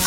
In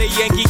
A Yankee